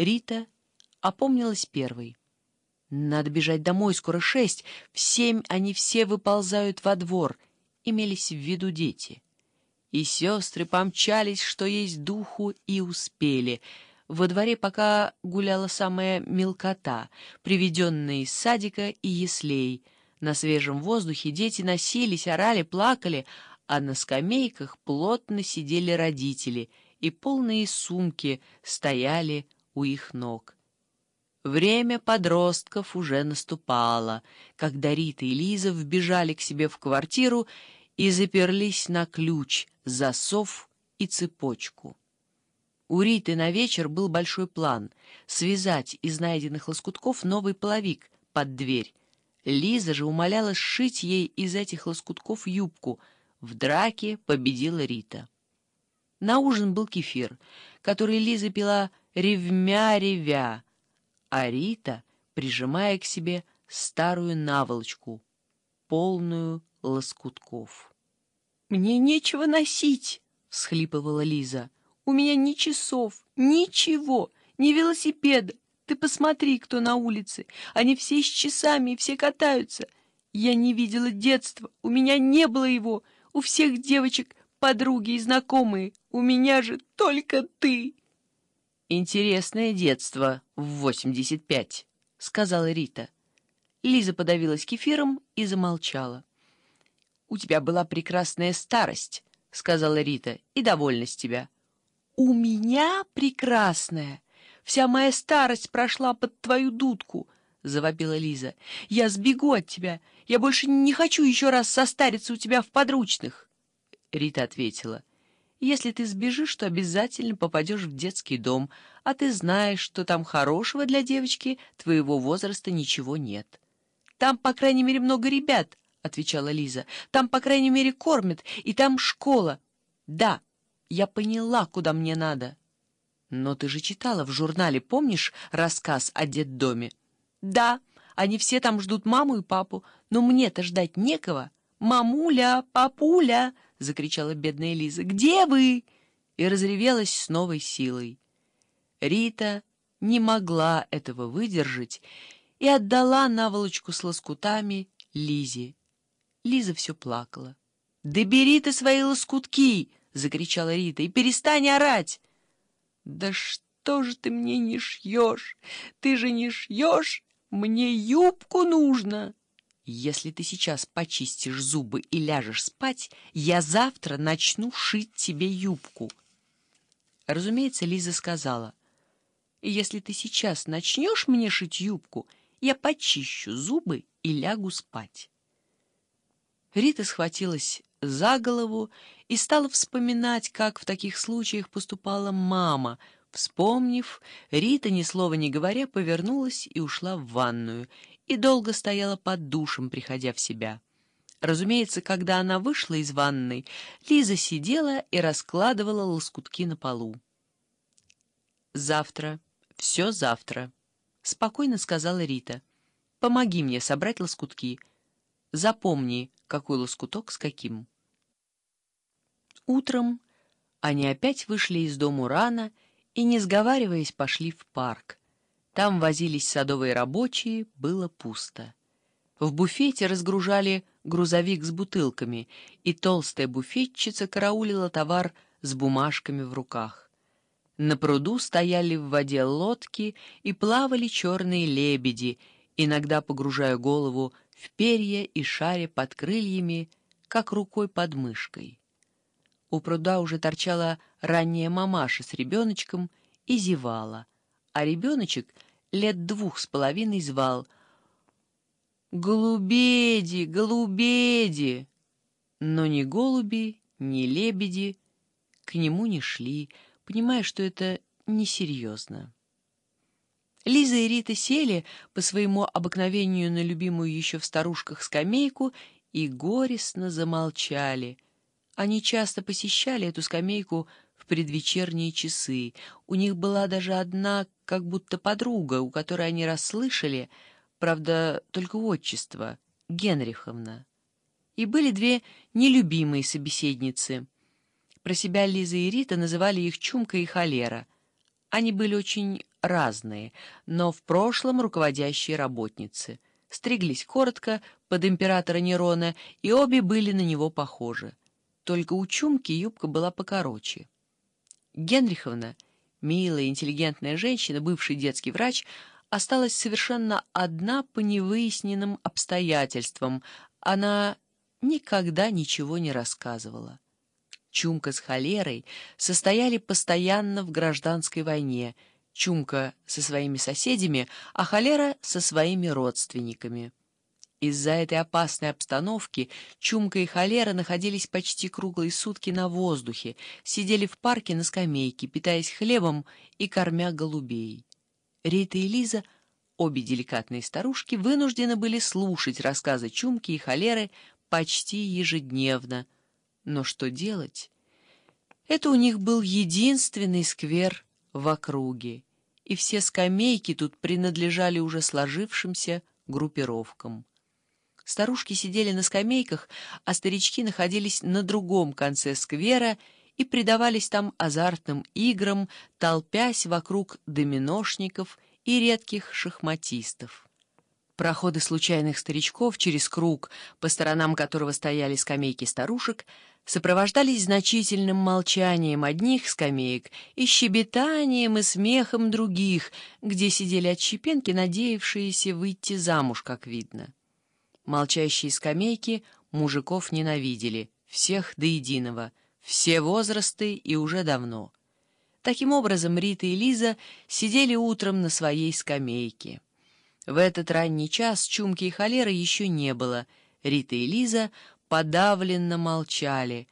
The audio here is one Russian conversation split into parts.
Рита опомнилась первой. Надо бежать домой, скоро шесть. В семь они все выползают во двор. Имелись в виду дети. И сестры помчались, что есть духу, и успели. Во дворе пока гуляла самая мелкота, приведенная из садика и яслей. На свежем воздухе дети носились, орали, плакали, а на скамейках плотно сидели родители, и полные сумки стояли у их ног. Время подростков уже наступало, когда Рита и Лиза вбежали к себе в квартиру и заперлись на ключ, засов и цепочку. У Риты на вечер был большой план — связать из найденных лоскутков новый половик под дверь. Лиза же умоляла сшить ей из этих лоскутков юбку. В драке победила Рита. На ужин был кефир, который Лиза пила ревмя-ревя, а Рита, прижимая к себе старую наволочку, полную лоскутков. «Мне нечего носить!» — всхлипывала Лиза. «У меня ни часов, ничего, ни велосипеда. Ты посмотри, кто на улице. Они все с часами все катаются. Я не видела детства, у меня не было его. У всех девочек подруги и знакомые. У меня же только ты!» «Интересное детство в восемьдесят пять», — сказала Рита. Лиза подавилась кефиром и замолчала. «У тебя была прекрасная старость», — сказала Рита, — «и довольна с тебя». «У меня прекрасная! Вся моя старость прошла под твою дудку», — завопила Лиза. «Я сбегу от тебя. Я больше не хочу еще раз состариться у тебя в подручных». Рита ответила. Если ты сбежишь, то обязательно попадешь в детский дом, а ты знаешь, что там хорошего для девочки твоего возраста ничего нет. Там, по крайней мере, много ребят, — отвечала Лиза. Там, по крайней мере, кормят, и там школа. Да, я поняла, куда мне надо. Но ты же читала в журнале, помнишь, рассказ о детдоме? Да, они все там ждут маму и папу, но мне-то ждать некого. Мамуля, папуля! — закричала бедная Лиза. «Где вы?» и разревелась с новой силой. Рита не могла этого выдержать и отдала наволочку с лоскутами Лизе. Лиза все плакала. «Да бери ты свои лоскутки!» — закричала Рита. «И перестань орать!» «Да что же ты мне не шьешь? Ты же не шьешь! Мне юбку нужно!» Если ты сейчас почистишь зубы и ляжешь спать, я завтра начну шить тебе юбку. Разумеется, Лиза сказала, если ты сейчас начнешь мне шить юбку, я почищу зубы и лягу спать. Рита схватилась за голову и стала вспоминать, как в таких случаях поступала мама. Вспомнив, Рита, ни слова не говоря, повернулась и ушла в ванную, и долго стояла под душем, приходя в себя. Разумеется, когда она вышла из ванной, Лиза сидела и раскладывала лоскутки на полу. «Завтра, все завтра», — спокойно сказала Рита. «Помоги мне собрать лоскутки. Запомни, какой лоскуток с каким». Утром они опять вышли из дому рано и, не сговариваясь, пошли в парк. Там возились садовые рабочие, было пусто. В буфете разгружали грузовик с бутылками, и толстая буфетчица караулила товар с бумажками в руках. На пруду стояли в воде лодки и плавали черные лебеди, иногда погружая голову в перья и шаря под крыльями, как рукой под мышкой. У пруда уже торчала ранняя мамаша с ребеночком и зевала, а ребеночек лет двух с половиной звал «Голубеди, голубеди!» Но ни голуби, ни лебеди к нему не шли, понимая, что это несерьезно. Лиза и Рита сели по своему обыкновению на любимую еще в старушках скамейку и горестно замолчали. Они часто посещали эту скамейку предвечерние часы. У них была даже одна как будто подруга, у которой они расслышали, правда, только отчество, Генриховна. И были две нелюбимые собеседницы. Про себя Лиза и Рита называли их Чумка и Холера, Они были очень разные, но в прошлом руководящие работницы. Стриглись коротко, под императора Нерона, и обе были на него похожи. Только у Чумки юбка была покороче. Генриховна, милая, интеллигентная женщина, бывший детский врач, осталась совершенно одна по невыясненным обстоятельствам. Она никогда ничего не рассказывала. Чумка с холерой состояли постоянно в гражданской войне, Чумка со своими соседями, а холера со своими родственниками. Из-за этой опасной обстановки Чумка и холера находились почти круглые сутки на воздухе, сидели в парке на скамейке, питаясь хлебом и кормя голубей. Рита и Лиза, обе деликатные старушки, вынуждены были слушать рассказы Чумки и холеры почти ежедневно. Но что делать? Это у них был единственный сквер в округе, и все скамейки тут принадлежали уже сложившимся группировкам. Старушки сидели на скамейках, а старички находились на другом конце сквера и предавались там азартным играм, толпясь вокруг доминошников и редких шахматистов. Проходы случайных старичков через круг, по сторонам которого стояли скамейки старушек, сопровождались значительным молчанием одних скамеек и щебетанием и смехом других, где сидели отщепенки, надеявшиеся выйти замуж, как видно. Молчащие скамейки мужиков ненавидели, всех до единого, все возрасты и уже давно. Таким образом, Рита и Лиза сидели утром на своей скамейке. В этот ранний час чумки и холеры еще не было. Рита и Лиза подавленно молчали.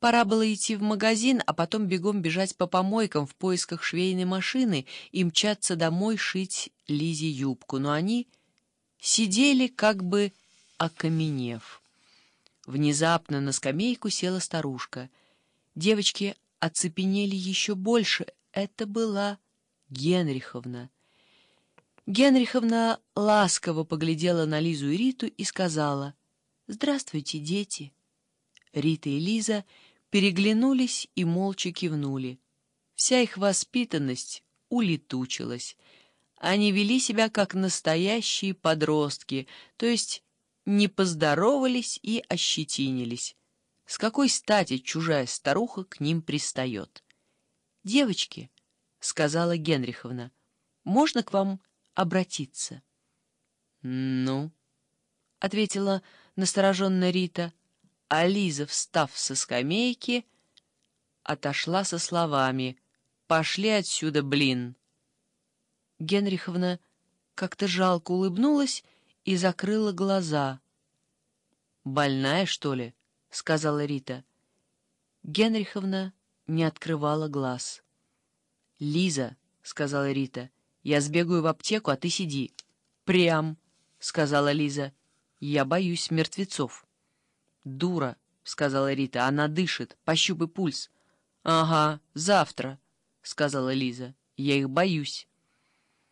Пора было идти в магазин, а потом бегом бежать по помойкам в поисках швейной машины и мчаться домой шить Лизе юбку. Но они сидели как бы окаменев. Внезапно на скамейку села старушка. Девочки оцепенели еще больше. Это была Генриховна. Генриховна ласково поглядела на Лизу и Риту и сказала «Здравствуйте, дети». Рита и Лиза переглянулись и молча кивнули. Вся их воспитанность улетучилась. Они вели себя как настоящие подростки, то есть не поздоровались и ощетинились. С какой стати чужая старуха к ним пристает? «Девочки», — сказала Генриховна, — «можно к вам обратиться?» «Ну?» — ответила настороженно Рита, а Лиза, встав со скамейки, отошла со словами «Пошли отсюда, блин!» Генриховна как-то жалко улыбнулась и закрыла глаза. «Больная, что ли?» — сказала Рита. Генриховна не открывала глаз. «Лиза», — сказала Рита, — «я сбегаю в аптеку, а ты сиди». «Прям», — сказала Лиза, — «я боюсь мертвецов». «Дура», — сказала Рита, — «она дышит, пощупай пульс». «Ага, завтра», — сказала Лиза, — «я их боюсь».